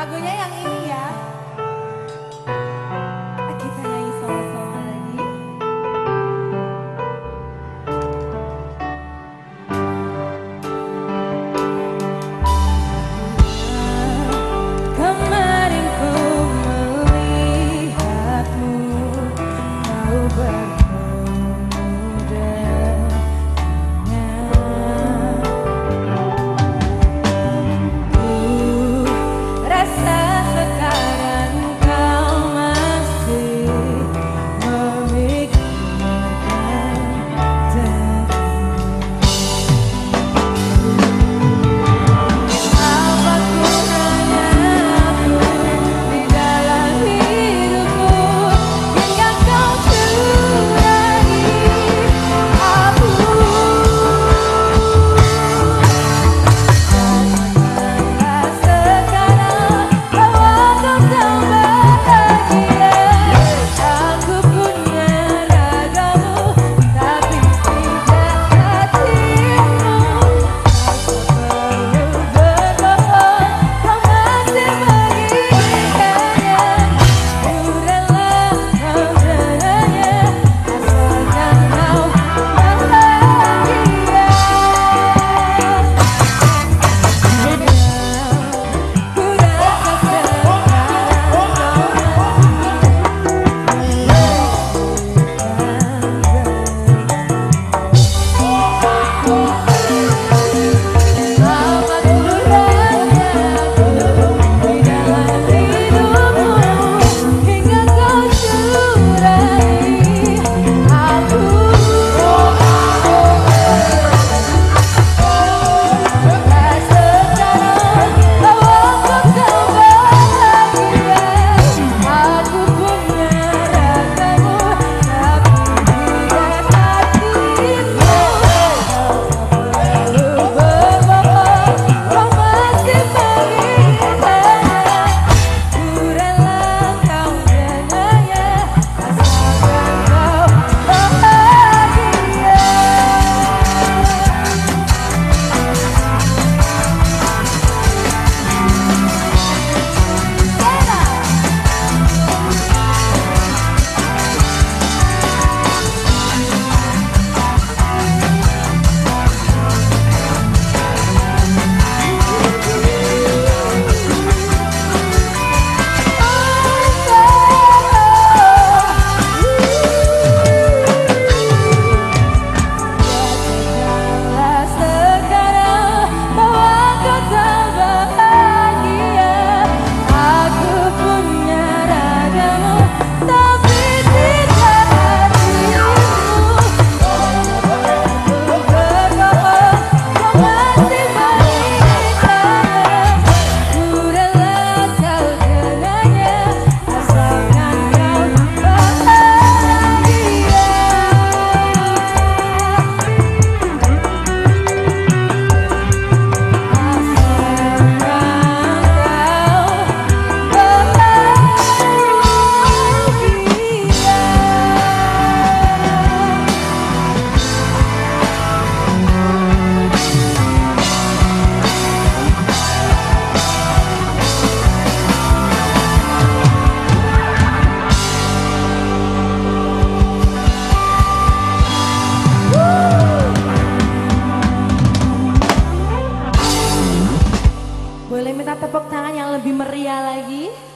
Lagunya yang ini meriah lagi?